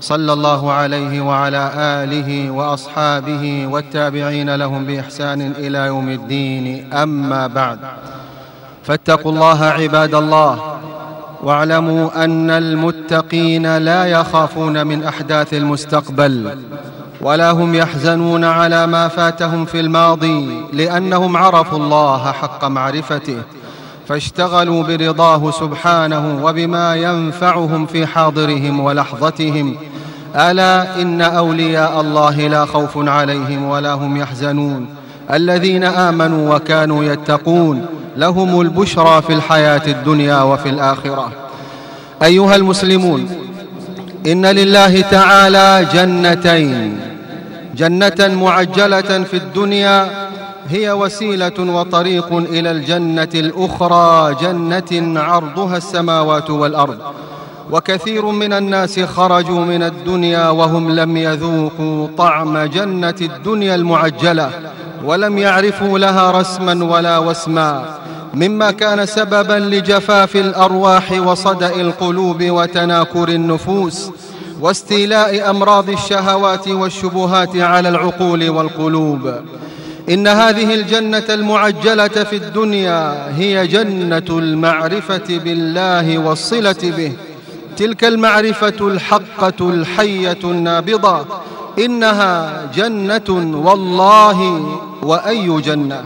صلى الله عليه وعلى آله وأصحابه والتابعين لهم بإحسان إلى يوم الدين. أما بعد فاتقوا الله عباد الله واعلموا أن المتقين لا يخافون من أحداث المستقبل ولا هم يحزنون على ما فاتهم في الماضي لأنهم عرفوا الله حق معرفته. فاشتغلوا برضاه سبحانه وبما ينفعهم في حاضرهم ولحظتهم. ألا إن أولياء الله لا خوف عليهم ولا هم يحزنون. الذين آمنوا وكانوا يتقون لهم البشرى في الحياة الدنيا وفي الآخرة. أيها المسلمون إن لله تعالى جنتين جنة معجلة في الدنيا هي وسيلة وطريق إلى الجنة الأخرى جنة عرضها السماوات والأرض. وكثير من الناس خرجوا من الدنيا وهم لم يذوقوا طعم جنة الدنيا المعجلة ولم يعرفوا لها رسما ولا وسما. مما كان سببا لجفاف الأرواح وصدأ القلوب وتناكر النفوس واستيلاء أمراض الشهوات والشبهات على العقول والقلوب. إن هذه الجنة المعجلة في الدنيا هي جنة المعرفة بالله والصلة به. تلك المعرفة الحقة الحية النابضة. إنها جنة والله وأي جنة.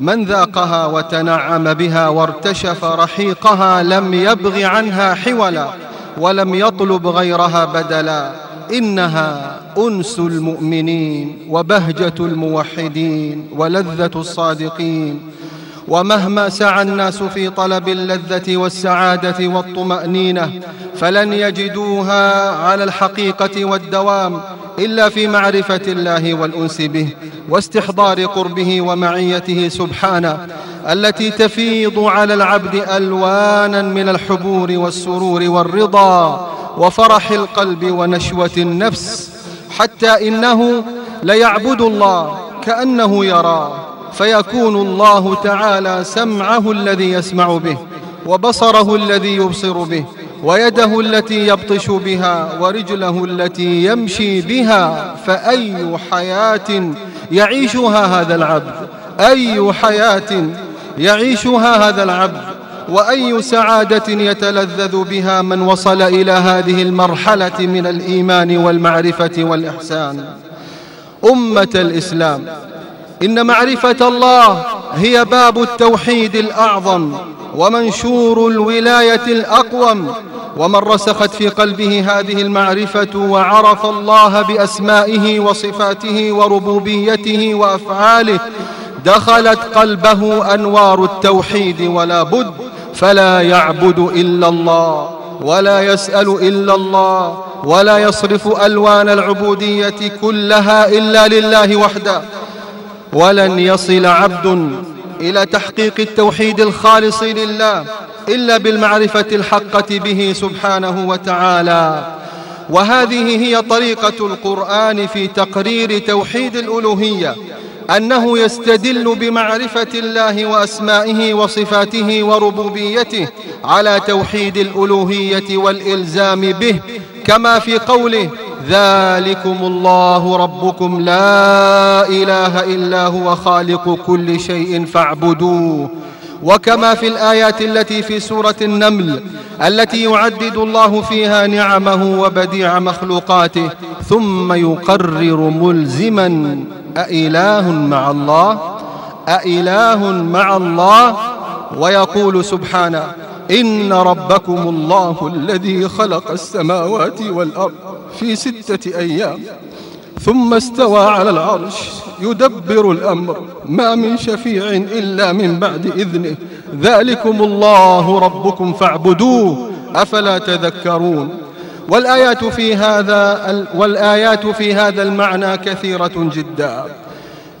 من ذاقها وتنعم بها وارتشف رحيقها لم يبغ عنها حولا ولم يطلب غيرها بدلا. إنها أنس المؤمنين وبهجة الموحدين ولذة الصادقين. ومهما سعى الناس في طلب اللذة والسعادة والطمأنينة فلن يجدوها على الحقيقة والدوام إلا في معرفة الله والأنس به واستحضار قربه ومعيته سبحانه التي تفيض على العبد ألوانا من الحبور والسرور والرضا وفرح القلب ونشوة النفس حتى إنه ليعبد الله كأنه يراه فيكون الله تعالى سمعه الذي يسمع به وبصره الذي يبصر به ويده التي يبطش بها ورجله التي يمشي بها فأي حياة يعيشها هذا العبد؟ أي حياة يعيشها هذا العبد؟ وأي سعادة يتلذذ بها من وصل إلى هذه المرحلة من الإيمان والمعرفة والإحسان. أمة الإسلام إن معرفة الله هي باب التوحيد الأعظم ومنشور الولاية الأقوم. ومن رسخت في قلبه هذه المعرفة وعرف الله بأسمائه وصفاته وربوبيته وأفعاله دخلت قلبه أنوار التوحيد ولا بد فلا يعبد إلا الله ولا يسأل إلا الله ولا يصرف ألوان العبودية كلها إلا لله وحده. ولن يصل عبد إلى تحقيق التوحيد الخالص لله إلا بالمعرفة الحقة به سبحانه وتعالى. وهذه هي طريقة القرآن في تقرير توحيد الألوهية. أنه يستدل بمعرفة الله وأسمائه وصفاته وربوبيته على توحيد الألوهية والإلزام به كما في قوله ذلكم الله ربكم لا إله إلا هو خالق كل شيء فاعبدوه وكما في الآيات التي في سورة النمل التي يعدد الله فيها نعمه وبديع مخلوقاته ثم يقرر ملزما. أإله مع الله؟ أإله مع الله؟ ويقول سبحانه إن ربكم الله الذي خلق السماوات والأرض في ستة أيام ثم استوى على العرش يدبر الأمر ما من شفيع إلا من بعد إذنه. ذلكم الله ربكم فاعبدوه أفلا تذكرون؟ والآيات في هذا والآيات في هذا المعنى كثيرة جدا.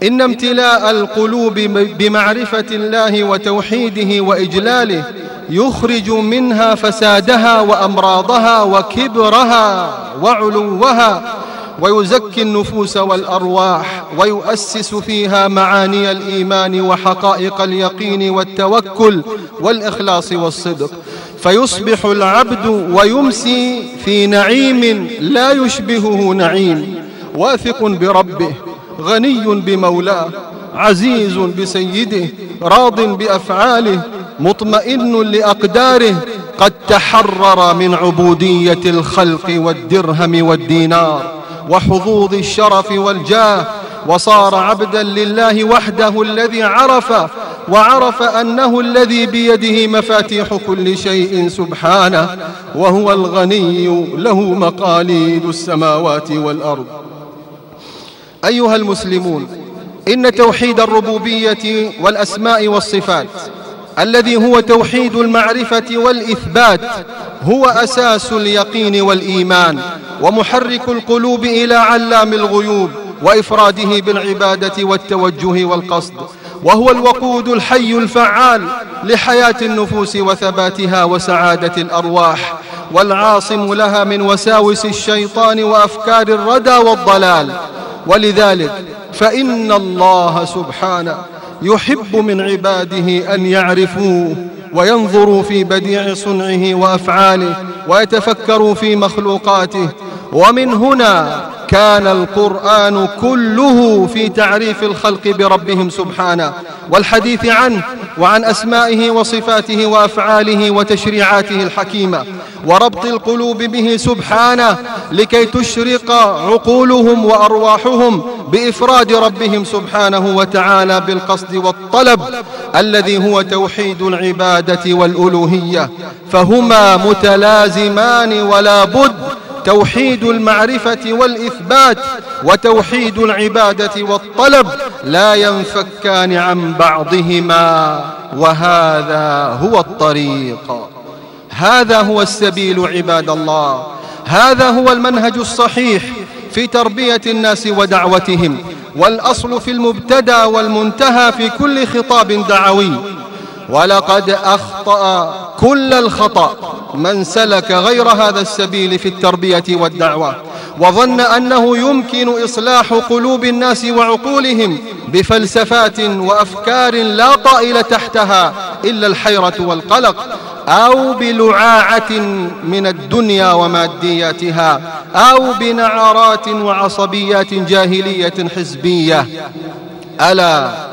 إن امتلاء القلوب بمعرفة الله وتوحيده وإجلاله يخرج منها فسادها وأمراضها وكبرها وعلوها ويزكي النفوس والأرواح ويؤسس فيها معاني الإيمان وحقائق اليقين والتوكل والإخلاص والصدق. فيصبح العبد ويمسي في نعيم لا يشبهه نعيم واثق بربه غني بمولاه عزيز بسيده راض بأفعاله مطمئن لأقداره قد تحرر من عبودية الخلق والدرهم والدينار وحظوظ الشرف والجاه وصار عبدا لله وحده الذي عرف وعرف أنه الذي بيده مفاتيح كل شيء سبحانه وهو الغني له مقاليد السماوات والأرض. أيها المسلمون إن توحيد الربوبية والأسماء والصفات الذي هو توحيد المعرفة والإثبات هو أساس اليقين والإيمان ومحرك القلوب إلى علام الغيوب وإفراده بالعبادة والتوجه والقصد. وهو الوقود الحي الفعال لحياة النفوس وثباتها وسعادة الأرواح والعاصم لها من وساوس الشيطان وأفكار الردى والضلال. ولذلك فإن الله سبحانه يحب من عباده أن يعرفوه وينظروا في بديع صنعه وأفعاله ويتفكروا في مخلوقاته. ومن هنا كان القرآن كله في تعريف الخلق بربهم سبحانه والحديث عنه وعن أسمائه وصفاته وأفعاله وتشريعاته الحكيمة وربط القلوب به سبحانه لكي تشرق عقولهم وأرواحهم بإفراد ربهم سبحانه وتعالى بالقصد والطلب الذي هو توحيد العبادة والألوهية فهما متلازمان ولا بد توحيد المعرفة والإثبات وتوحيد العبادة والطلب لا ينفكان عن بعضهما وهذا هو الطريق. هذا هو السبيل عباد الله. هذا هو المنهج الصحيح في تربية الناس ودعوتهم والأصل في المبتدى والمنتهى في كل خطاب دعوي. ولقد أخطأ كل الخطأ من سلك غير هذا السبيل في التربية والدعوة وظن أنه يمكن إصلاح قلوب الناس وعقولهم بفلسفات وأفكار لا طائل تحتها إلا الحيرة والقلق أو بلعاعة من الدنيا ومادياتها أو بنعرات وعصبيات جاهلية حزبية. ألا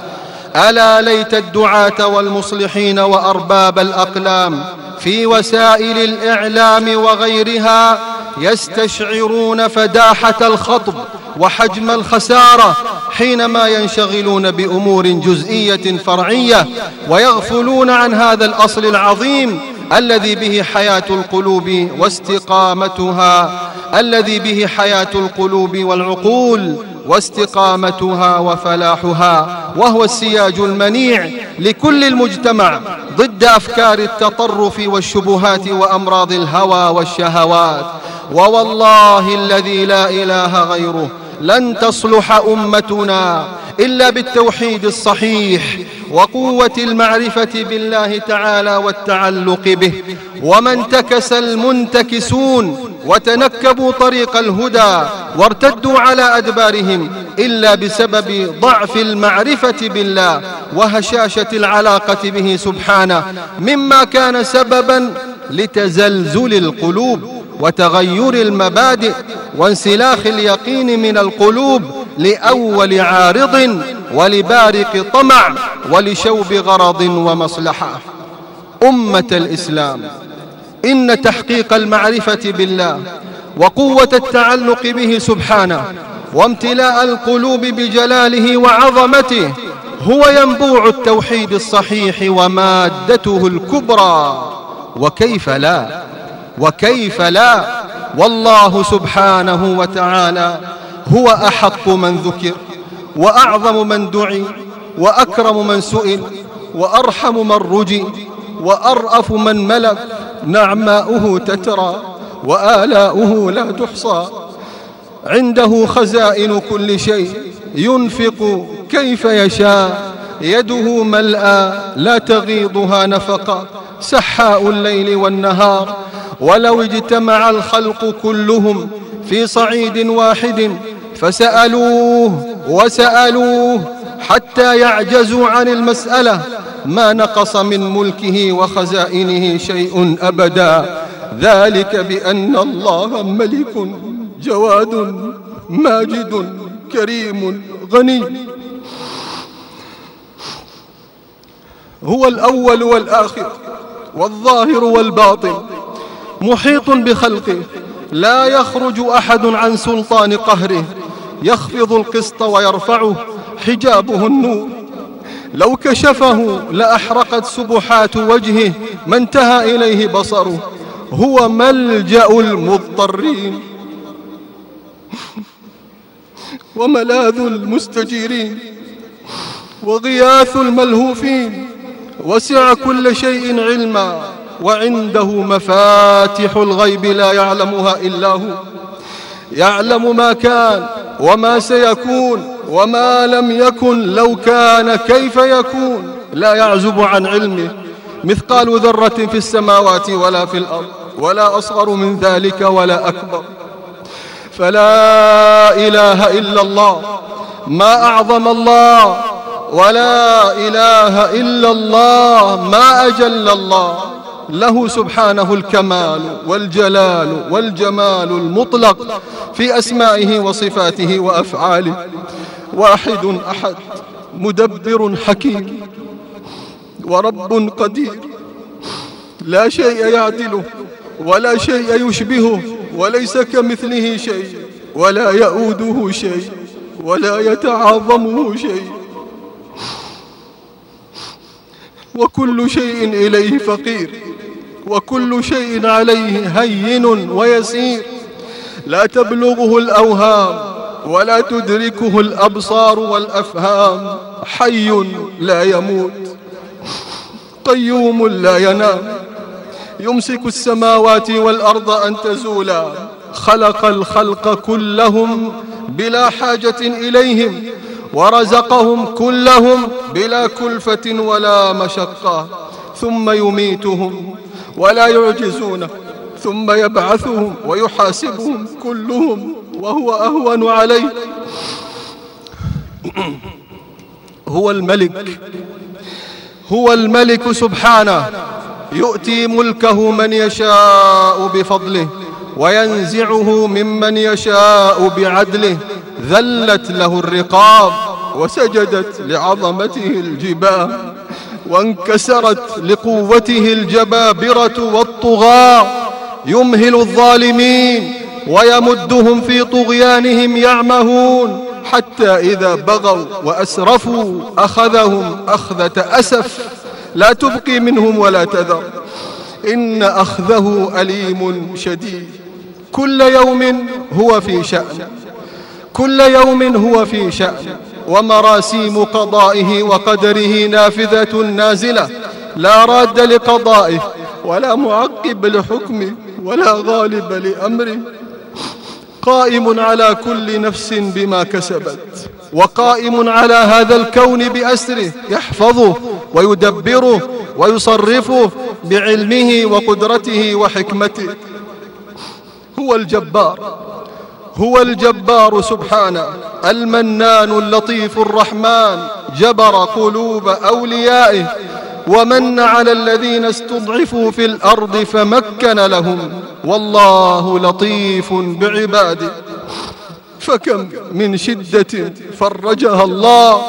ألا ليت الدعاة والمصلحين وأرباب الأقلام في وسائل الإعلام وغيرها يستشعرون فداحة الخطب وحجم الخسارة حينما ينشغلون بأمور جزئية فرعية ويغفلون عن هذا الأصل العظيم الذي به حياة القلوب واستقامتها الذي به حياة القلوب والعقول واستقامتها وفلاحها وهو السياج المنيع لكل المجتمع ضد أفكار التطرف والشبهات وأمراض الهوى والشهوات. ووالله الذي لا إله غيره لن تصلح أمتنا إلا بالتوحيد الصحيح وقوة المعرفة بالله تعالى والتعلق به. وما انتكس المنتكسون وتنكبوا طريق الهدى وارتدوا على أدبارهم إلا بسبب ضعف المعرفة بالله وهشاشة العلاقة به سبحانه مما كان سببا لتزلزل القلوب وتغير المبادئ وانسلاخ اليقين من القلوب لأول عارض ولبارق طمع ولشوب غرض ومصلحة. أمة الإسلام إن تحقيق المعرفة بالله وقوة التعلق به سبحانه وامتلاء القلوب بجلاله وعظمته هو ينبوع التوحيد الصحيح ومادته الكبرى. وكيف لا؟ وكيف لا؟ والله سبحانه وتعالى هو أحق من ذكر وأعظم من دعي وأكرم من سئل وأرحم من رجي وأرأف من ملك نعماؤه تترى وآلاؤه لا تحصى. عنده خزائن كل شيء ينفق كيف يشاء يده ملأى لا تغيضها نفقا. سحاء الليل والنهار ولو اجتمع الخلق كلهم في صعيد واحد فسألوه وسألوه حتى يعجزوا عن المسألة. ما نقص من ملكه وخزائنه شيء أبدا. ذلك بأن الله ملك جواد ماجد كريم غني. هو الأول والآخر والظاهر والباطن محيط بخلقه. لا يخرج أحد عن سلطان قهره. يخفض القسط ويرفعه حجابه النور. لو كشفه لأحرقت سبحات وجهه ما انتهى إليه بصره. هو ملجأ المضطرين. وملاذ المستجيرين. وغياث الملهوفين. وسع كل شيء علما. وعنده مفاتح الغيب لا يعلمها إلا هو. يعلم ما كان وما سيكون وما لم يكن لو كان كيف يكون. لا يعزب عن علمه مثقال ذرة في السماوات ولا في الأرض ولا أصغر من ذلك ولا أكبر. فلا إله إلا الله ما أعظم الله. ولا إله إلا الله ما أجل الله. له سبحانه الكمال والجلال والجمال المطلق في أسمائه وصفاته وأفعاله. واحد أحد مدبر حكيم ورب قدير. لا شيء يعدله ولا شيء يشبهه وليس كمثله شيء ولا يؤوده شيء ولا يتعاظمه شيء. وكل شيء إليه فقير. وكل شيء عليه هين ويسير. لا تبلغه الأوهام ولا تدركه الأبصار والأفهام. حي لا يموت قيوم لا ينام. يمسك السماوات والأرض أن تزولا. خلق الخلق كلهم بلا حاجة إليهم ورزقهم كلهم بلا كلفة ولا مشقة. ثم يميتهم. ولا يعجزونه ثم يبعثهم ويحاسبهم كلهم وهو أهون عليه. هو الملك. هو الملك سبحانه. يؤتي ملكه من يشاء بفضله وينزعه ممن يشاء بعدله. ذلت له الرقاب وسجدت لعظمته الجباه وانكسرت لقوته الجبابرة والطغاة. يمهل الظالمين ويمدهم في طغيانهم يعمهون. حتى إذا بغوا وأسرفوا أخذهم أخذة أسف. لا تبقي منهم ولا تذر. إن أخذه أليم شديد. كل يوم هو في شأن. كل يوم هو في شأن. ومراسيم قضائه وقدره نافذة نازلة. لا راد لقضائه ولا معقب لحكمه ولا غالب لأمره. قائم على كل نفس بما كسبت وقائم على هذا الكون بأسره يحفظه ويدبره ويصرفه بعلمه وقدرته وحكمته. هو الجبار. هو الجبار سبحانه المنان اللطيف الرحمن جبر قلوب أوليائه ومن على الذين استضعفوا في الأرض فمكن لهم. والله لطيف بعباده. فكم من شدة فرجها الله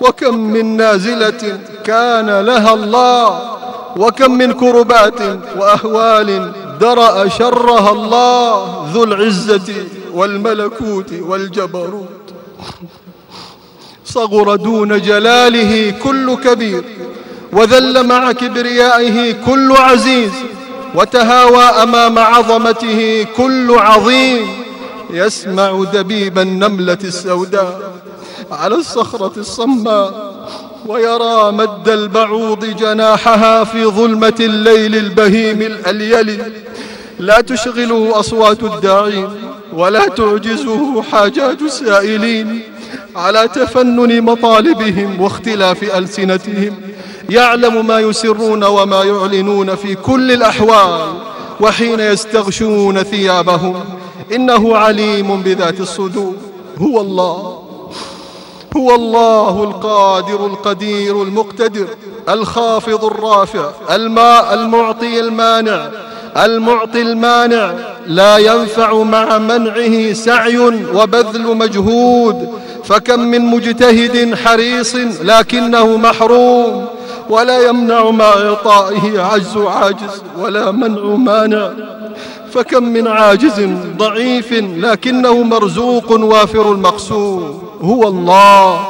وكم من نازلة كان لها الله وكم من كربات وأهوال درأ شرها الله ذو العزة والملكوت والجبروت. صغر دون جلاله كل كبير وذل مع كبريائه كل عزيز وتهاوى أمام عظمته كل عظيم. يسمع دبيب النملة السوداء على الصخرة الصماء ويرى مد البعوض جناحها في ظلمة الليل البهيم الأليل. لا تشغله أصوات الداعين ولا تعجزه حاجات السائلين. على تفنن مطالبهم واختلاف ألسنتهم يعلم ما يسرون وما يعلنون في كل الأحوال وحين يستغشون ثيابهم إنه عليم بذات الصدور. هو الله. هو الله القادر القدير المقتدر الخافض الرافع الماء المعطي المانع المعطي المانع. لا ينفع مع منعه سعي وبذل مجهود. فكم من مجتهد حريص لكنه محروم ولا يمنع مع إعطائه عجز عاجز ولا منع مانع. فكم من عاجز ضعيف لكنه مرزوق وافر المقسوم هو الله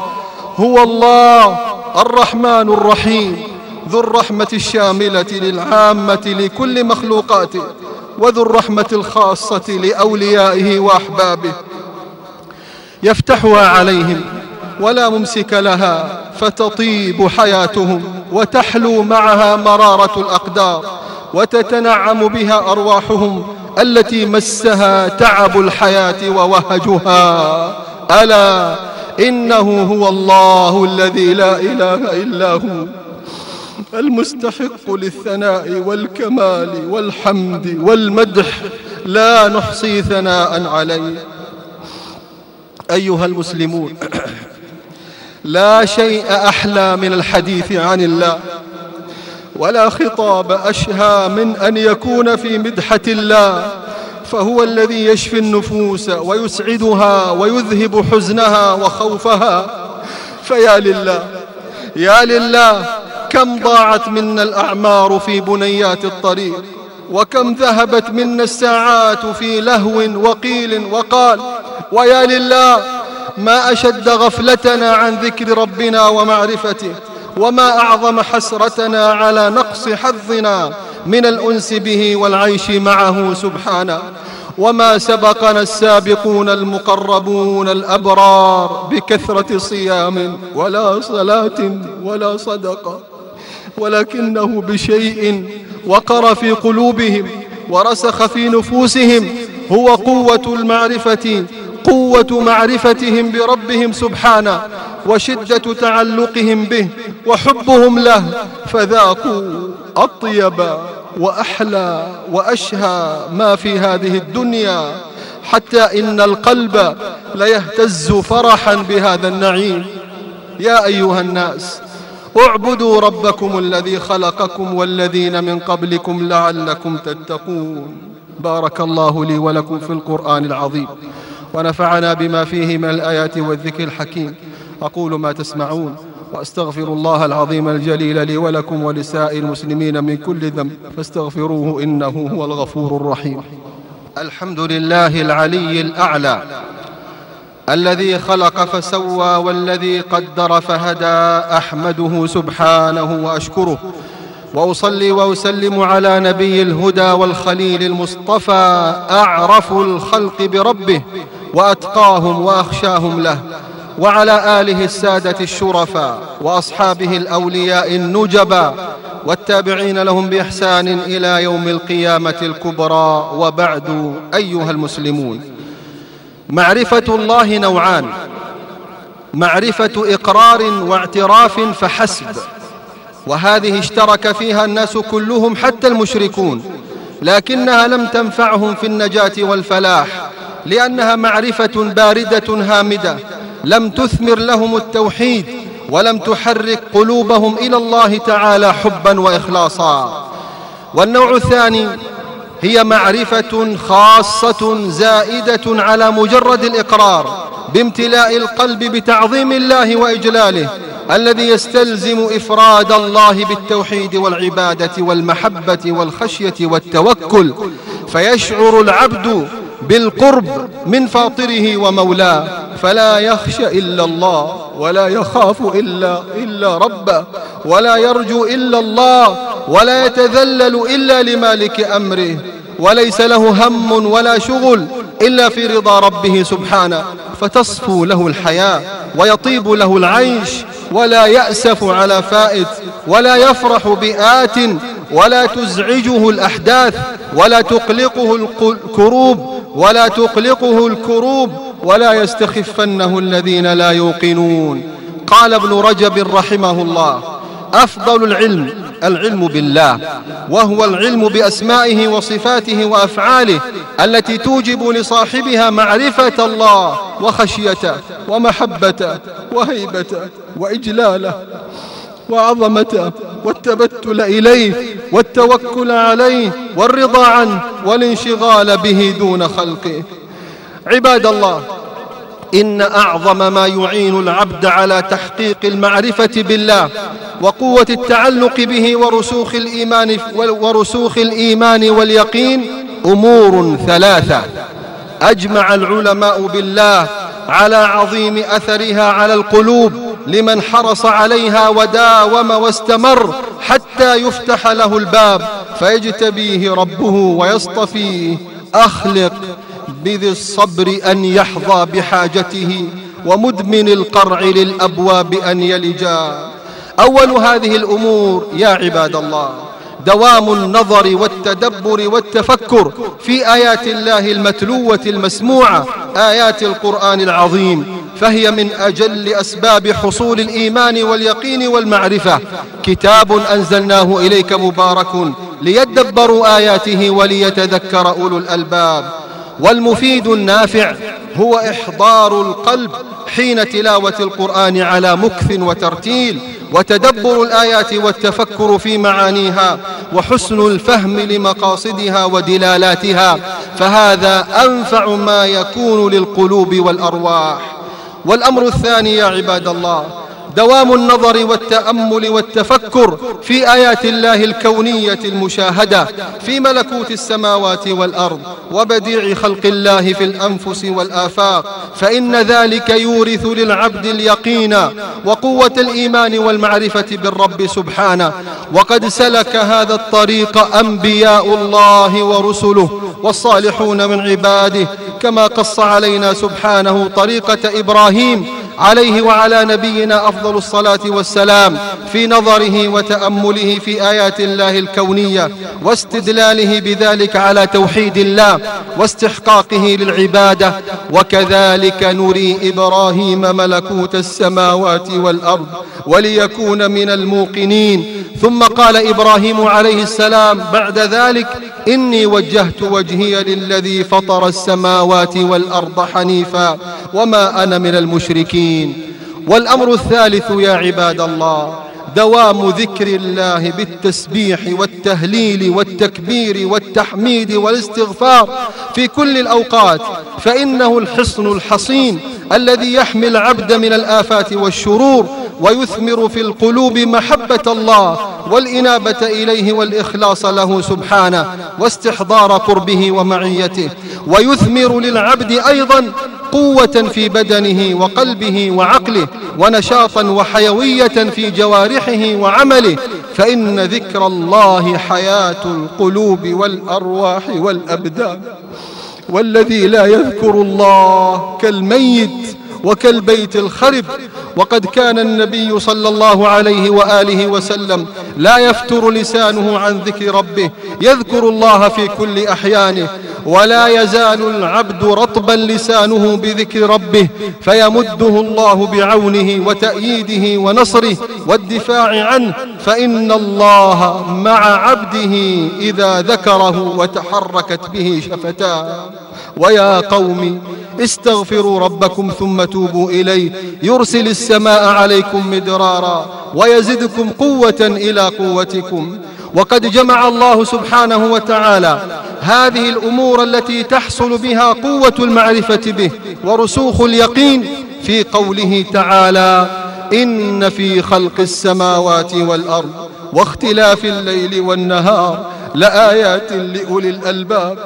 هو الله الرحمن الرحيم ذو الرحمة الشاملة للعامة لكل مخلوقاته وذو الرحمة الخاصة لأوليائه وأحبابه. يفتحها عليهم ولا ممسك لها فتطيب حياتهم وتحلو معها مرارة الأقدار وتتنعم بها أرواحهم التي مسها تعب الحياة ووهجها. ألا إنه هو الله الذي لا إله إلا هو المستحق للثناء والكمال والحمد والمدح لا نحصي ثناء عليه. أيها المسلمون لا شيء أحلى من الحديث عن الله ولا خطاب أشهى من أن يكون في مدحة الله. فهو الذي يشفي النفوس ويسعدها ويذهب حزنها وخوفها. فيا لله يا لله كم ضاعت منا الأعمار في بنيات الطريق وكم ذهبت منا الساعات في لهو وقيل وقال. ويا لله ما أشد غفلتنا عن ذكر ربنا ومعرفته وما أعظم حسرتنا على نقص حظنا من الأنس به والعيش معه سبحانه. وما سبقنا السابقون المقربون الأبرار بكثرة صيام ولا صلاة ولا صدقة. ولكنه بشيء وقر في قلوبهم ورسخ في نفوسهم. هو قوة المعرفة قوة معرفتهم بربهم سبحانه وشدة تعلقهم به وحبهم له. فذاقوا أطيب وأحلى وأشهى ما في هذه الدنيا حتى إن القلب ليهتز فرحا بهذا النعيم. يا أيها الناس اعبدوا ربكم الذي خلقكم والذين من قبلكم لعلكم تتقون. بارك الله لي ولكم في القرآن العظيم. ونفعنا بما فيه من الآيات والذكر الحكيم. أقول ما تسمعون. وأستغفر الله العظيم الجليل لي ولكم ولسائر المسلمين من كل ذنب فاستغفروه إنه هو الغفور الرحيم. الحمد لله العلي الأعلى الذي خلق فسوى والذي قدر فهدى أحمده سبحانه وأشكره وأصلي وأسلم على نبي الهدى والخليل المصطفى أعرف الخلق بربه وأتقاهم وأخشاهم له. وعلى آله السادة الشرفاء وأصحابه الأولياء النجبا والتابعين لهم بإحسان إلى يوم القيامة الكبرى وبعد أيها المسلمون. معرفة الله نوعان. معرفة إقرار واعتراف فحسب. وهذه اشترك فيها الناس كلهم حتى المشركون لكنها لم تنفعهم في النجاة والفلاح لأنها معرفة باردة هامدة. لم تثمر لهم التوحيد ولم تحرك قلوبهم إلى الله تعالى حبا وإخلاصا. والنوع الثاني هي معرفة خاصة زائدة على مجرد الإقرار بامتلاء القلب بتعظيم الله وإجلاله الذي يستلزم إفراد الله بالتوحيد والعبادة والمحبة والخشية والتوكل. فيشعر العبد بالقرب من فاطره ومولاه فلا يخشى إلا الله ولا يخاف إلا, إلا ربه ولا يرجو إلا الله ولا يتذلل إلا لمالك أمره وليس له هم ولا شغل إلا في رضا ربه سبحانه فتصفو له الحياة ويطيب له العيش ولا يأسف على فائت ولا يفرح بآت ولا تزعجه الأحداث ولا تقلقه الكروب ولا تقلقه الكروب ولا يستخفنه الذين لا يوقنون. قال ابن رجب رحمه الله أفضل العلم العلم بالله وهو العلم بأسمائه وصفاته وأفعاله التي توجب لصاحبها معرفة الله وخشيته ومحبته وهيبته وإجلاله. وعظمته والتبتل إليه والتوكل عليه والرضا عنه والانشغال به دون خلقه. عباد الله إن أعظم ما يعين العبد على تحقيق المعرفة بالله وقوة التعلق به ورسوخ الإيمان, ورسوخ الإيمان واليقين أمور ثلاثة. أجمع العلماء بالله على عظيم أثرها على القلوب لمن حرص عليها وداوم واستمر حتى يفتح له الباب فيجتبيه ربه ويصطفيه. أخلق بذي الصبر أن يحظى بحاجته ومدمن القرع للأبواب أن يلجا أول هذه الأمور يا عباد الله دوام النظر والتدبر والتفكر في آيات الله المتلوة المسموعة آيات القرآن العظيم. فهي من أجل أسباب حصول الإيمان واليقين والمعرفة. كتاب أنزلناه إليك مبارك ليدبروا آياته وليتذكر أولو الألباب. والمفيد النافع هو إحضار القلب حين تلاوة القرآن على مكث وترتيل وتدبر الآيات والتفكر في معانيها وحسن الفهم لمقاصدها ودلالاتها. فهذا أنفع ما يكون للقلوب والأرواح. والأمر الثاني يا عباد الله دوام النظر والتأمل والتفكر في آيات الله الكونية المشاهدة في ملكوت السماوات والأرض وبديع خلق الله في الأنفس والآفاق فإن ذلك يورث للعبد اليقين وقوة الإيمان والمعرفة بالرب سبحانه. وقد سلك هذا الطريق أنبياء الله ورسله والصالحون من عباده كما قص علينا سبحانه طريقة إبراهيم عليه وعلى نبينا أفضل الصلاة والسلام في نظره وتأمله في آيات الله الكونية واستدلاله بذلك على توحيد الله واستحقاقه للعبادة وكذلك نري إبراهيم ملكوت السماوات والأرض وليكون من الموقنين. ثم قال إبراهيم عليه السلام بعد ذلك إني وجهت وجهي للذي فطر السماوات والأرض حنيفا وما أنا من المشركين. والأمر الثالث يا عباد الله دوام ذكر الله بالتسبيح والتهليل والتكبير والتحميد والاستغفار في كل الأوقات. فإنه الحصن الحصين الذي يحمي العبد من الآفات والشرور ويثمر في القلوب محبة الله والإنابة إليه والإخلاص له سبحانه واستحضار قربه ومعيته. ويثمر للعبد أيضا قوة في بدنه وقلبه وعقله ونشاطا وحيوية في جوارحه وعمله. فإن ذكر الله حياة القلوب والأرواح والأبدان. والذي لا يذكر الله كالميت. وكالبيت الخرب. وقد كان النبي صلى الله عليه وآله وسلم لا يفتر لسانه عن ذكر ربه. يذكر الله في كل أحيانه. ولا يزال العبد رطبا لسانه بذكر ربه. فيمده الله بعونه وتأييده ونصره والدفاع عنه. فإن الله مع عبده إذا ذكره وتحركت به شفتاه. ويا قوم استغفروا ربكم ثم توبوا إليه. يرسل السماء عليكم مدرارا ويزدكم قوة إلى قوتكم. وقد جمع الله سبحانه وتعالى هذه الأمور التي تحصل بها قوة المعرفة به ورسوخ اليقين في قوله تعالى إن في خلق السماوات والأرض واختلاف الليل والنهار لآيات لأولي الألباب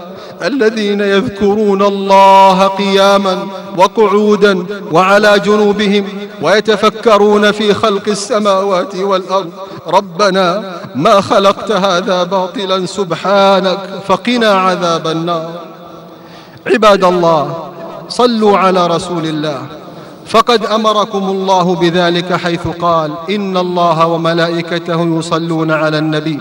الذين يذكرون الله قياما وقعودا وعلى جنوبهم ويتفكرون في خلق السماوات والأرض. ربنا ما خلقت هذا باطلا سبحانك فقنا عذاب النار. عباد الله صلوا على رسول الله. فقد أمركم الله بذلك حيث قال إن الله وملائكته يصلون على النبي.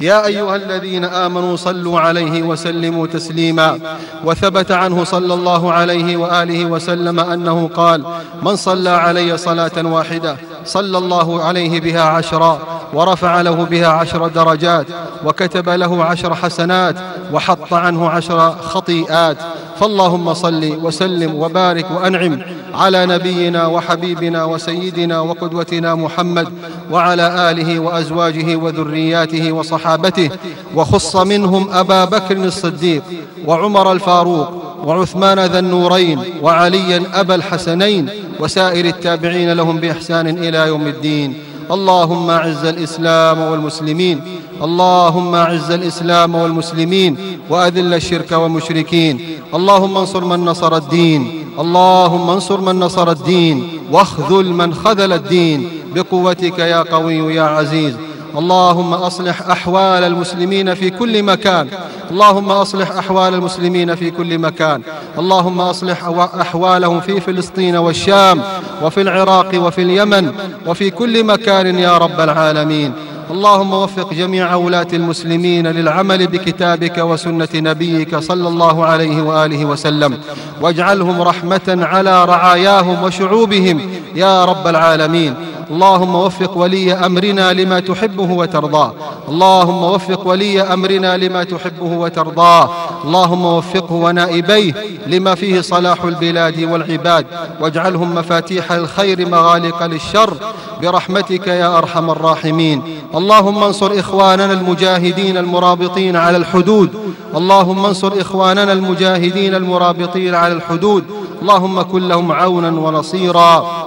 يا أيها الذين آمنوا صلوا عليه وسلموا تسليما. وثبت عنه صلى الله عليه وآله وسلم أنه قال من صلى علي صلاة واحدة صلى الله عليه بها عشرا ورفع له بها عشر درجات وكتب له عشر حسنات وحط عنه عشر خطيئات. فاللهم صل وسلم وبارك وأنعم على نبينا وحبيبنا وسيدنا وقدوتنا محمد وعلى آله وأزواجه وذرياته وصحابته وخص منهم أبا بكر الصديق وعمر الفاروق وعثمان ذا النورين وعليا أبا الحسنين وسائر التابعين لهم بإحسان إلى يوم الدين. اللهم أعز الإسلام والمسلمين اللهم أعز الإسلام والمسلمين وأذل الشرك والمشركين اللهم انصر من نصر الدين. اللهم انصر من نصر الدين واخذل من خذل الدين بقوتك يا قوي يا عزيز. اللهم أصلح أحوال المسلمين في كل مكان. اللهم أصلح أحوال المسلمين في كل مكان. اللهم أصلح أحوالهم في فلسطين والشام وفي العراق وفي اليمن وفي كل مكان يا رب العالمين. اللهم وفق جميع ولاة المسلمين للعمل بكتابك وسنة نبيك صلى الله عليه وآله وسلم واجعلهم رحمة على رعاياهم وشعوبهم. يا رب العالمين. اللهم وفق ولي أمرنا لما تحبه وترضاه. اللهم وفق ولي أمرنا لما تحبه وترضاه. اللهم وفقه ونائبيه لما فيه صلاح البلاد والعباد. واجعلهم مفاتيح الخير مغالق للشر. برحمتك يا أرحم الراحمين. اللهم انصر إخواننا المجاهدين المرابطين على الحدود. اللهم انصر إخواننا المجاهدين المرابطين على الحدود. اللهم كن لهم عونا ونصيرا.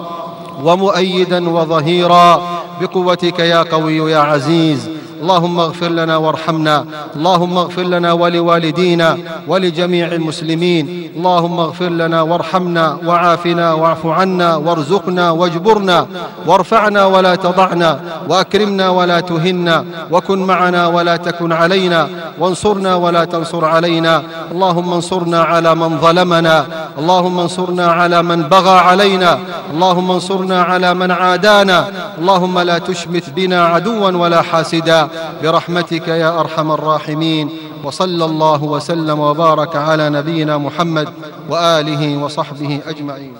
ومؤيدا وظهيرا. بقوتك يا قوي يا عزيز. اللهم اغفر لنا وارحمنا. اللهم اغفر لنا ولوالدينا ولجميع المسلمين. اللهم اغفر لنا وارحمنا وعافنا واعف عنا وارزقنا واجبرنا. وارفعنا ولا تضعنا. وأكرمنا ولا تهنا. وكن معنا ولا تكن علينا. وانصرنا ولا تنصر علينا. اللهم انصرنا على من ظلمنا. اللهم انصرنا على من بغى علينا. اللهم انصرنا على من عادانا. اللهم لا تشمت بنا عدوا ولا حاسدا. برحمتك يا أرحم الراحمين وصلى الله وسلم وبارك على نبينا محمد وآله وصحبه أجمعين.